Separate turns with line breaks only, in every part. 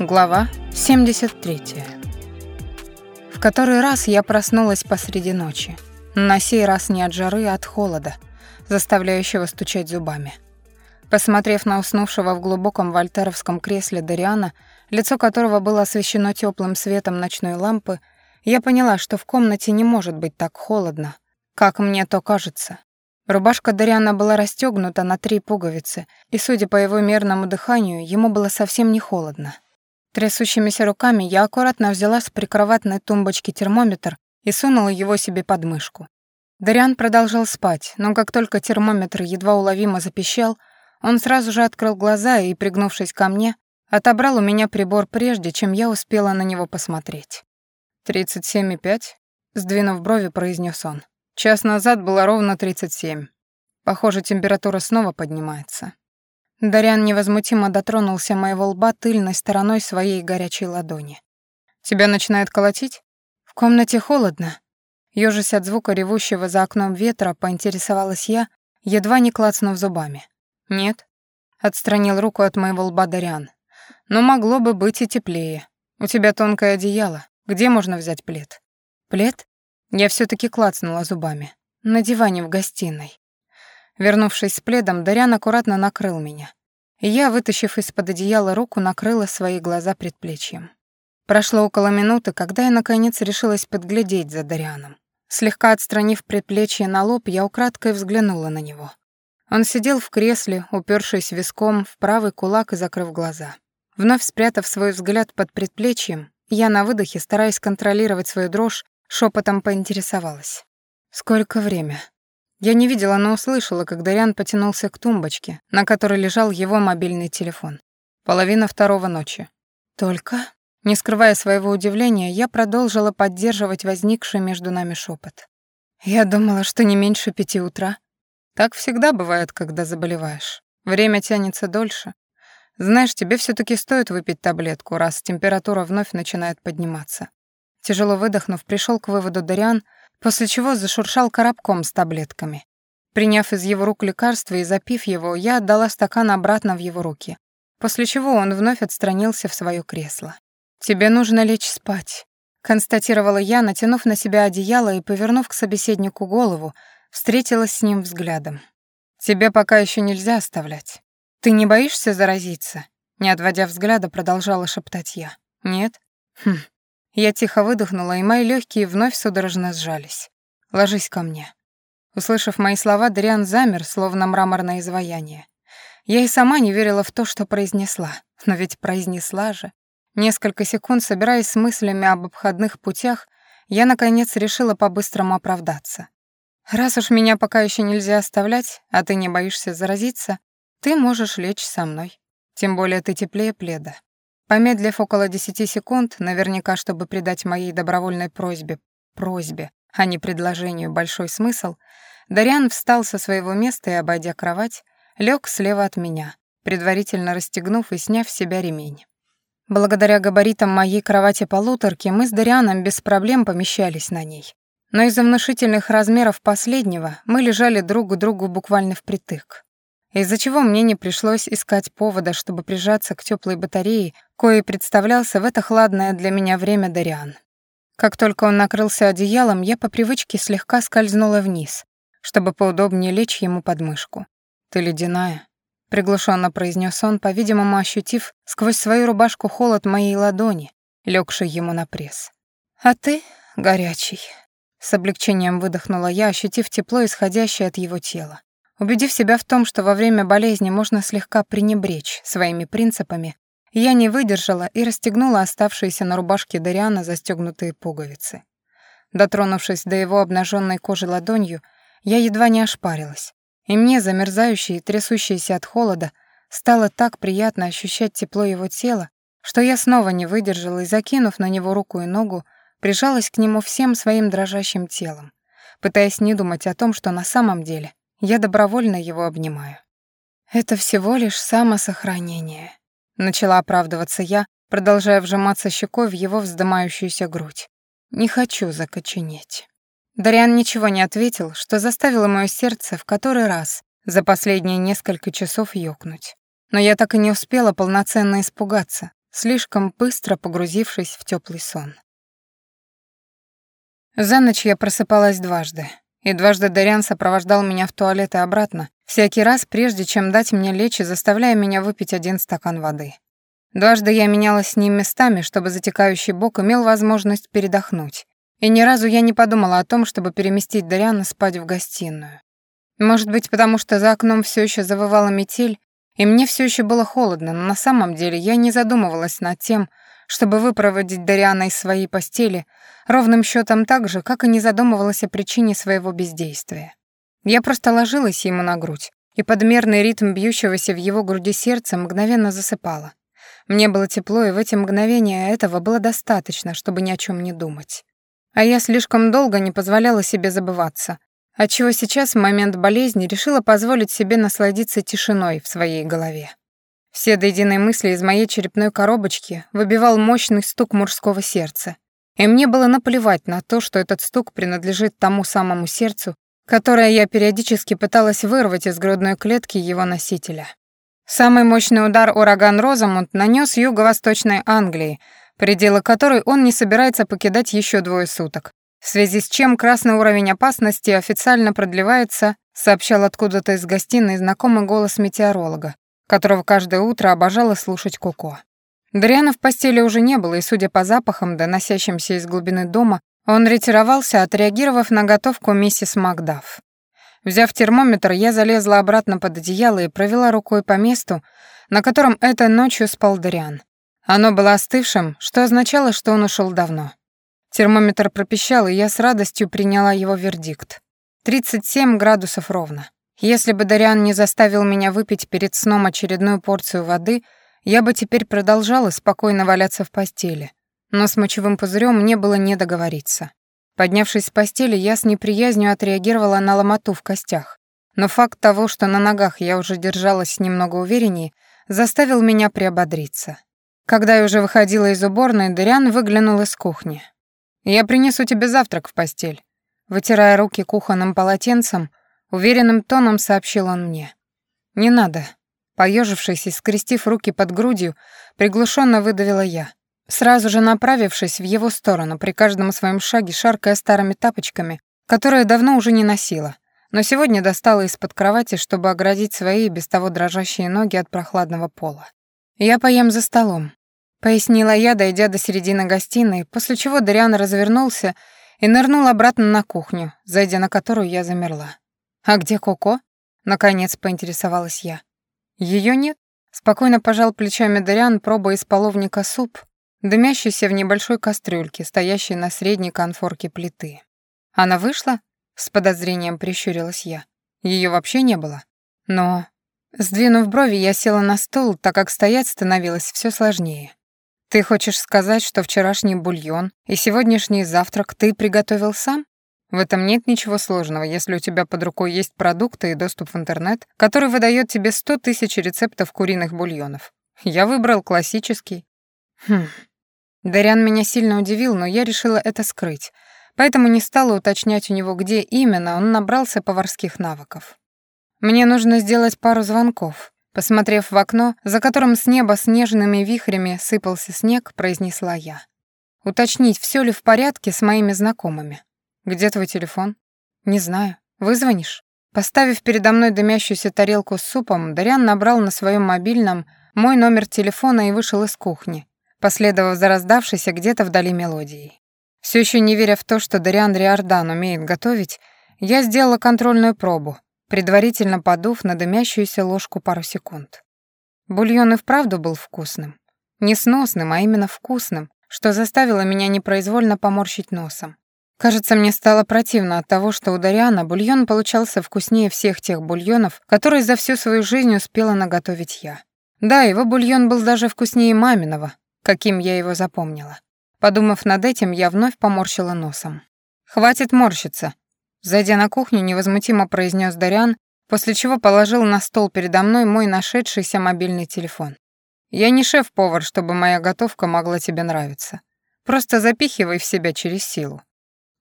Глава 73. В который раз я проснулась посреди ночи. На сей раз не от жары, а от холода, заставляющего стучать зубами. Посмотрев на уснувшего в глубоком вольтеровском кресле Дариана, лицо которого было освещено теплым светом ночной лампы, я поняла, что в комнате не может быть так холодно, как мне то кажется. Рубашка Дариана была расстегнута на три пуговицы, и, судя по его мерному дыханию, ему было совсем не холодно. Трясущимися руками я аккуратно взяла с прикроватной тумбочки термометр и сунула его себе под мышку. Дариан продолжал спать, но как только термометр едва уловимо запищал, он сразу же открыл глаза и, пригнувшись ко мне, отобрал у меня прибор прежде, чем я успела на него посмотреть. «Тридцать семь и пять?» — сдвинув брови, произнес он. «Час назад было ровно тридцать семь. Похоже, температура снова поднимается». Дарян невозмутимо дотронулся моего лба тыльной стороной своей горячей ладони. «Тебя начинает колотить?» «В комнате холодно». Ёжись от звука ревущего за окном ветра, поинтересовалась я, едва не клацнув зубами. «Нет». Отстранил руку от моего лба Дарян. «Но могло бы быть и теплее. У тебя тонкое одеяло. Где можно взять плед?» «Плед?» Я все таки клацнула зубами. «На диване в гостиной». Вернувшись с пледом, Дарян аккуратно накрыл меня. Я, вытащив из-под одеяла руку, накрыла свои глаза предплечьем. Прошло около минуты, когда я, наконец, решилась подглядеть за Дарианом. Слегка отстранив предплечье на лоб, я украдкой взглянула на него. Он сидел в кресле, упершись виском в правый кулак и закрыв глаза. Вновь спрятав свой взгляд под предплечьем, я на выдохе, стараясь контролировать свою дрожь, шепотом поинтересовалась. «Сколько время?» Я не видела, но услышала, как Дарян потянулся к тумбочке, на которой лежал его мобильный телефон. Половина второго ночи. Только, не скрывая своего удивления, я продолжила поддерживать возникший между нами шепот. Я думала, что не меньше пяти утра. Так всегда бывает, когда заболеваешь. Время тянется дольше. Знаешь, тебе все таки стоит выпить таблетку, раз температура вновь начинает подниматься. Тяжело выдохнув, пришел к выводу Дариан, после чего зашуршал коробком с таблетками. Приняв из его рук лекарство и запив его, я отдала стакан обратно в его руки, после чего он вновь отстранился в свое кресло. «Тебе нужно лечь спать», — констатировала я, натянув на себя одеяло и, повернув к собеседнику голову, встретилась с ним взглядом. «Тебя пока еще нельзя оставлять. Ты не боишься заразиться?» Не отводя взгляда, продолжала шептать я. «Нет?» «Хм, я тихо выдохнула, и мои легкие вновь судорожно сжались. «Ложись ко мне». Услышав мои слова, Дриан замер, словно мраморное изваяние. Я и сама не верила в то, что произнесла. Но ведь произнесла же. Несколько секунд, собираясь с мыслями об обходных путях, я, наконец, решила по-быстрому оправдаться. «Раз уж меня пока еще нельзя оставлять, а ты не боишься заразиться, ты можешь лечь со мной. Тем более ты теплее пледа. Помедлив около десяти секунд, наверняка, чтобы придать моей добровольной просьбе, просьбе, а не предложению большой смысл, Дариан встал со своего места и, обойдя кровать, лег слева от меня, предварительно расстегнув и сняв с себя ремень. Благодаря габаритам моей кровати-полуторки мы с Дарианом без проблем помещались на ней. Но из-за внушительных размеров последнего мы лежали друг к другу буквально впритык из-за чего мне не пришлось искать повода, чтобы прижаться к теплой батарее, коей представлялся в это хладное для меня время Дариан. Как только он накрылся одеялом, я по привычке слегка скользнула вниз, чтобы поудобнее лечь ему под мышку. «Ты ледяная», — приглушенно произнес он, по-видимому, ощутив сквозь свою рубашку холод моей ладони, легший ему на пресс. «А ты горячий», — с облегчением выдохнула я, ощутив тепло, исходящее от его тела. Убедив себя в том, что во время болезни можно слегка пренебречь своими принципами, я не выдержала и расстегнула оставшиеся на рубашке Дариана застегнутые пуговицы. Дотронувшись до его обнаженной кожи ладонью, я едва не ошпарилась, и мне, замерзающей и трясущейся от холода, стало так приятно ощущать тепло его тела, что я снова не выдержала и, закинув на него руку и ногу, прижалась к нему всем своим дрожащим телом, пытаясь не думать о том, что на самом деле я добровольно его обнимаю. «Это всего лишь самосохранение», — начала оправдываться я, продолжая вжиматься щекой в его вздымающуюся грудь. «Не хочу закоченеть». Дариан ничего не ответил, что заставило мое сердце в который раз за последние несколько часов ёкнуть. Но я так и не успела полноценно испугаться, слишком быстро погрузившись в теплый сон. За ночь я просыпалась дважды, и дважды Дариан сопровождал меня в туалет и обратно, всякий раз, прежде чем дать мне лечь и заставляя меня выпить один стакан воды. Дважды я менялась с ним местами, чтобы затекающий бок имел возможность передохнуть. И ни разу я не подумала о том, чтобы переместить Дариана спать в гостиную. Может быть, потому что за окном все еще завывала метель, и мне все еще было холодно, но на самом деле я не задумывалась над тем, чтобы выпроводить Дариана из своей постели, ровным счетом так же, как и не задумывалась о причине своего бездействия. Я просто ложилась ему на грудь, и подмерный ритм бьющегося в его груди сердца мгновенно засыпала. Мне было тепло, и в эти мгновения этого было достаточно, чтобы ни о чем не думать. А я слишком долго не позволяла себе забываться, отчего сейчас в момент болезни решила позволить себе насладиться тишиной в своей голове. Все до единой мысли из моей черепной коробочки выбивал мощный стук мужского сердца. И мне было наплевать на то, что этот стук принадлежит тому самому сердцу, которое я периодически пыталась вырвать из грудной клетки его носителя. Самый мощный удар ураган Розамунд нанес юго-восточной Англии, пределы которой он не собирается покидать еще двое суток, в связи с чем красный уровень опасности официально продлевается, сообщал откуда-то из гостиной знакомый голос метеоролога, которого каждое утро обожала слушать Коко. Дриана в постели уже не было, и, судя по запахам, доносящимся из глубины дома, он ретировался, отреагировав на готовку миссис Макдаф. Взяв термометр, я залезла обратно под одеяло и провела рукой по месту, на котором этой ночью спал Дариан. Оно было остывшим, что означало, что он ушел давно. Термометр пропищал, и я с радостью приняла его вердикт. 37 градусов ровно. Если бы Дариан не заставил меня выпить перед сном очередную порцию воды, я бы теперь продолжала спокойно валяться в постели. Но с мочевым пузырем мне было не договориться. Поднявшись с постели, я с неприязнью отреагировала на ломоту в костях. Но факт того, что на ногах я уже держалась немного увереннее, заставил меня приободриться. Когда я уже выходила из уборной, Дариан выглянул из кухни. «Я принесу тебе завтрак в постель». Вытирая руки кухонным полотенцем, уверенным тоном сообщил он мне. «Не надо». Поежившись и скрестив руки под грудью, приглушенно выдавила я, сразу же направившись в его сторону, при каждом своем шаге шаркая старыми тапочками, которые давно уже не носила, но сегодня достала из-под кровати, чтобы оградить свои без того дрожащие ноги от прохладного пола. «Я поем за столом», пояснила я, дойдя до середины гостиной, после чего Дариан развернулся и нырнул обратно на кухню, зайдя на которую я замерла. «А где Коко?» — наконец поинтересовалась я. Ее нет?» — спокойно пожал плечами Дариан, пробуя из половника суп, дымящийся в небольшой кастрюльке, стоящей на средней конфорке плиты. «Она вышла?» — с подозрением прищурилась я. Ее вообще не было. Но... Сдвинув брови, я села на стул, так как стоять становилось все сложнее. «Ты хочешь сказать, что вчерашний бульон и сегодняшний завтрак ты приготовил сам? В этом нет ничего сложного, если у тебя под рукой есть продукты и доступ в интернет, который выдает тебе сто тысяч рецептов куриных бульонов. Я выбрал классический». Хм. Дарян меня сильно удивил, но я решила это скрыть, поэтому не стала уточнять у него, где именно он набрался поварских навыков. «Мне нужно сделать пару звонков», Посмотрев в окно, за которым с неба снежными вихрями сыпался снег, произнесла я. «Уточнить, все ли в порядке с моими знакомыми. Где твой телефон?» «Не знаю. Вызвонишь?» Поставив передо мной дымящуюся тарелку с супом, Дарян набрал на своем мобильном мой номер телефона и вышел из кухни, последовав за раздавшейся где-то вдали мелодией. Все еще не веря в то, что Дариан Риордан умеет готовить, я сделала контрольную пробу, предварительно подув на дымящуюся ложку пару секунд. Бульон и вправду был вкусным. Не сносным, а именно вкусным, что заставило меня непроизвольно поморщить носом. Кажется, мне стало противно от того, что у Дариана бульон получался вкуснее всех тех бульонов, которые за всю свою жизнь успела наготовить я. Да, его бульон был даже вкуснее маминого, каким я его запомнила. Подумав над этим, я вновь поморщила носом. «Хватит морщиться», Зайдя на кухню, невозмутимо произнес Дариан, после чего положил на стол передо мной мой нашедшийся мобильный телефон. «Я не шеф-повар, чтобы моя готовка могла тебе нравиться. Просто запихивай в себя через силу».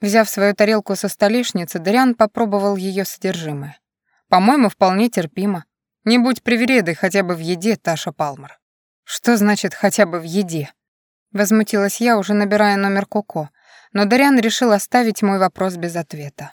Взяв свою тарелку со столешницы, Дариан попробовал ее содержимое. «По-моему, вполне терпимо. Не будь привередой хотя бы в еде, Таша Палмер». Что значит хотя бы в еде? Возмутилась я, уже набирая номер Коко, но Дариан решил оставить мой вопрос без ответа.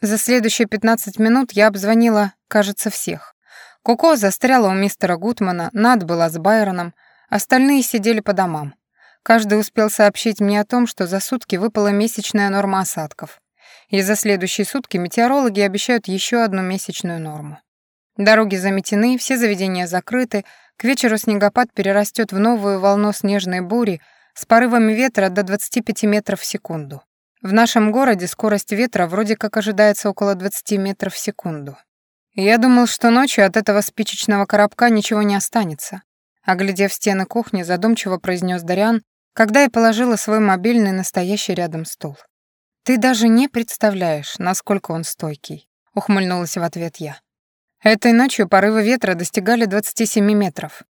За следующие 15 минут я обзвонила, кажется, всех. Коко застряла у мистера Гутмана, Над была с Байроном, остальные сидели по домам. Каждый успел сообщить мне о том, что за сутки выпала месячная норма осадков. И за следующие сутки метеорологи обещают еще одну месячную норму. Дороги заметены, все заведения закрыты, к вечеру снегопад перерастет в новую волну снежной бури с порывами ветра до 25 метров в секунду. В нашем городе скорость ветра вроде как ожидается около 20 метров в секунду. я думал, что ночью от этого спичечного коробка ничего не останется. Оглядев стены кухни, задумчиво произнес Дариан, когда я положила свой мобильный на стоящий рядом стул. «Ты даже не представляешь, насколько он стойкий», — ухмыльнулась в ответ я. Этой ночью порывы ветра достигали 27 метров.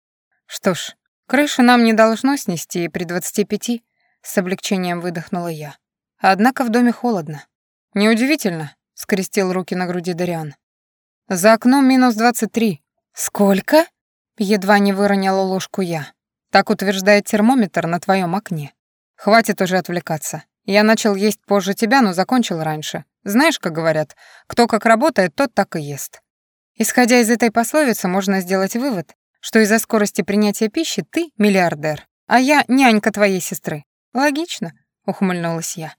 Что ж, крышу нам не должно снести и при 25, с облегчением выдохнула я. Однако в доме холодно. Неудивительно, скрестил руки на груди Дариан. За окном минус 23. Сколько? Едва не выронила ложку я. Так утверждает термометр на твоем окне. Хватит уже отвлекаться. Я начал есть позже тебя, но закончил раньше. Знаешь, как говорят, кто как работает, тот так и ест. Исходя из этой пословицы, можно сделать вывод, что из-за скорости принятия пищи ты миллиардер, а я нянька твоей сестры. Логично, ухмыльнулась я.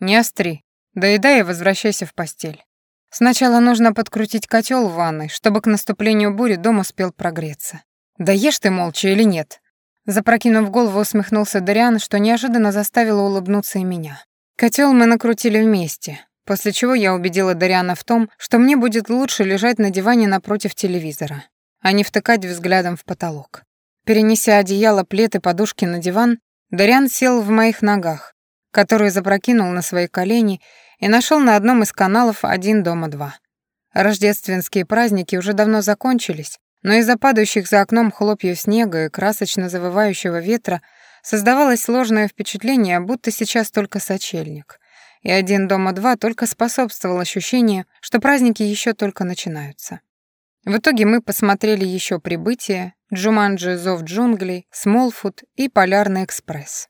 Не остри. Доедай и возвращайся в постель. Сначала нужно подкрутить котел в ванной, чтобы к наступлению бури дом успел прогреться. Да ешь ты молча или нет? Запрокинув голову, усмехнулся Дариан, что неожиданно заставило улыбнуться и меня. Котел мы накрутили вместе, после чего я убедила Дариана в том, что мне будет лучше лежать на диване напротив телевизора, а не втыкать взглядом в потолок. Перенеся одеяло, плед и подушки на диван, Дариан сел в моих ногах, которые запрокинул на свои колени и нашел на одном из каналов «Один дома два». Рождественские праздники уже давно закончились, но из-за падающих за окном хлопьев снега и красочно завывающего ветра создавалось сложное впечатление, будто сейчас только сочельник. И «Один дома два» только способствовал ощущению, что праздники еще только начинаются. В итоге мы посмотрели еще «Прибытие», «Джуманджи. Зов джунглей», «Смолфуд» и «Полярный экспресс».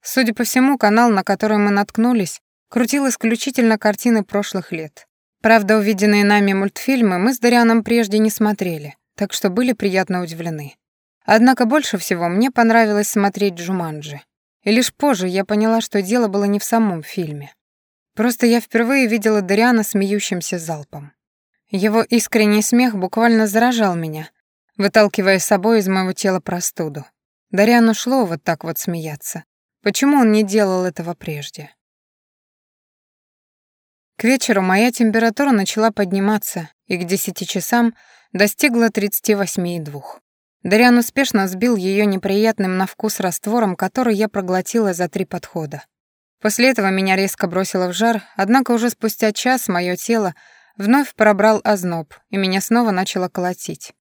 Судя по всему, канал, на который мы наткнулись, крутил исключительно картины прошлых лет. Правда, увиденные нами мультфильмы мы с Дарианом прежде не смотрели, так что были приятно удивлены. Однако больше всего мне понравилось смотреть Джуманджи. И лишь позже я поняла, что дело было не в самом фильме. Просто я впервые видела Дариана смеющимся залпом. Его искренний смех буквально заражал меня, выталкивая с собой из моего тела простуду. Дариан ушло вот так вот смеяться. Почему он не делал этого прежде? К вечеру моя температура начала подниматься и к десяти часам достигла 38,2. Дариан успешно сбил ее неприятным на вкус раствором, который я проглотила за три подхода. После этого меня резко бросило в жар, однако уже спустя час мое тело вновь пробрал озноб, и меня снова начало колотить.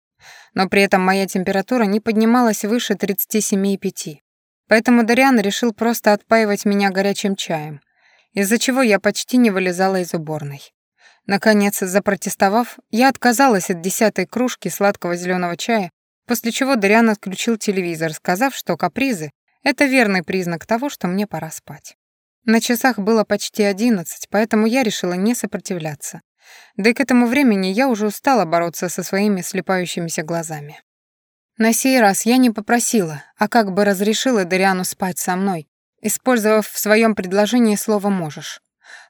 Но при этом моя температура не поднималась выше 37,5. Поэтому Дариан решил просто отпаивать меня горячим чаем, из-за чего я почти не вылезала из уборной. Наконец, запротестовав, я отказалась от десятой кружки сладкого зеленого чая, после чего Дариан отключил телевизор, сказав, что капризы — это верный признак того, что мне пора спать. На часах было почти одиннадцать, поэтому я решила не сопротивляться. Да и к этому времени я уже устала бороться со своими слепающимися глазами. На сей раз я не попросила, а как бы разрешила Дариану спать со мной, использовав в своем предложении слово «можешь».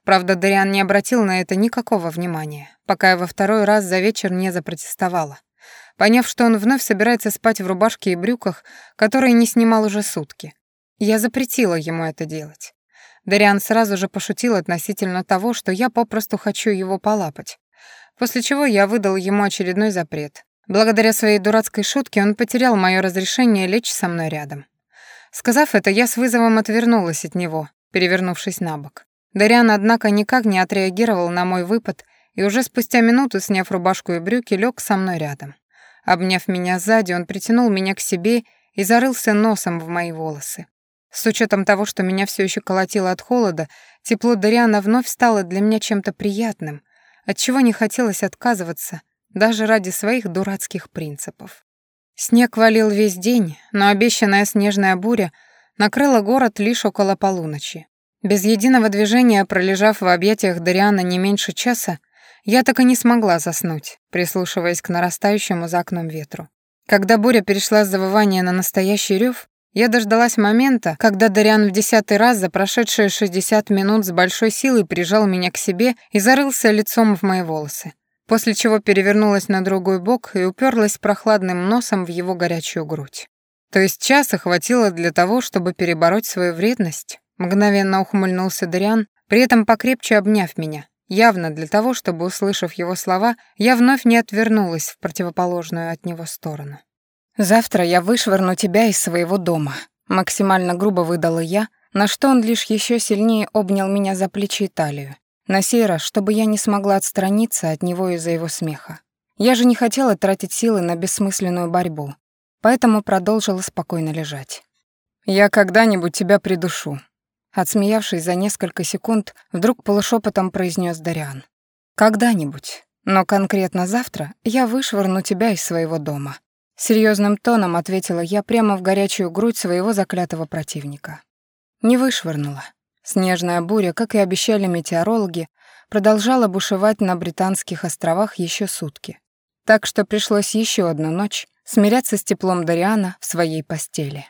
Правда, Дариан не обратил на это никакого внимания, пока я во второй раз за вечер не запротестовала. Поняв, что он вновь собирается спать в рубашке и брюках, которые не снимал уже сутки, я запретила ему это делать. Дариан сразу же пошутил относительно того, что я попросту хочу его полапать, после чего я выдал ему очередной запрет, Благодаря своей дурацкой шутке он потерял мое разрешение лечь со мной рядом. Сказав это, я с вызовом отвернулась от него, перевернувшись на бок. Дариан, однако, никак не отреагировал на мой выпад и уже спустя минуту, сняв рубашку и брюки, лег со мной рядом. Обняв меня сзади, он притянул меня к себе и зарылся носом в мои волосы. С учетом того, что меня все еще колотило от холода, тепло Дариана вновь стало для меня чем-то приятным, от чего не хотелось отказываться, даже ради своих дурацких принципов. Снег валил весь день, но обещанная снежная буря накрыла город лишь около полуночи. Без единого движения, пролежав в объятиях Дариана не меньше часа, я так и не смогла заснуть, прислушиваясь к нарастающему за окном ветру. Когда буря перешла с завывания на настоящий рев, я дождалась момента, когда Дариан в десятый раз за прошедшие 60 минут с большой силой прижал меня к себе и зарылся лицом в мои волосы, после чего перевернулась на другой бок и уперлась прохладным носом в его горячую грудь. То есть часа хватило для того, чтобы перебороть свою вредность? Мгновенно ухмыльнулся Дариан, при этом покрепче обняв меня, явно для того, чтобы, услышав его слова, я вновь не отвернулась в противоположную от него сторону. «Завтра я вышвырну тебя из своего дома», — максимально грубо выдала я, на что он лишь еще сильнее обнял меня за плечи и талию, на сей раз, чтобы я не смогла отстраниться от него из-за его смеха. Я же не хотела тратить силы на бессмысленную борьбу, поэтому продолжила спокойно лежать. «Я когда-нибудь тебя придушу», — отсмеявшись за несколько секунд, вдруг полушепотом произнес Дариан. «Когда-нибудь, но конкретно завтра я вышвырну тебя из своего дома». Серьезным тоном ответила я прямо в горячую грудь своего заклятого противника. Не вышвырнула. Снежная буря, как и обещали метеорологи, продолжала бушевать на Британских островах еще сутки. Так что пришлось еще одну ночь смиряться с теплом Дариана в своей постели.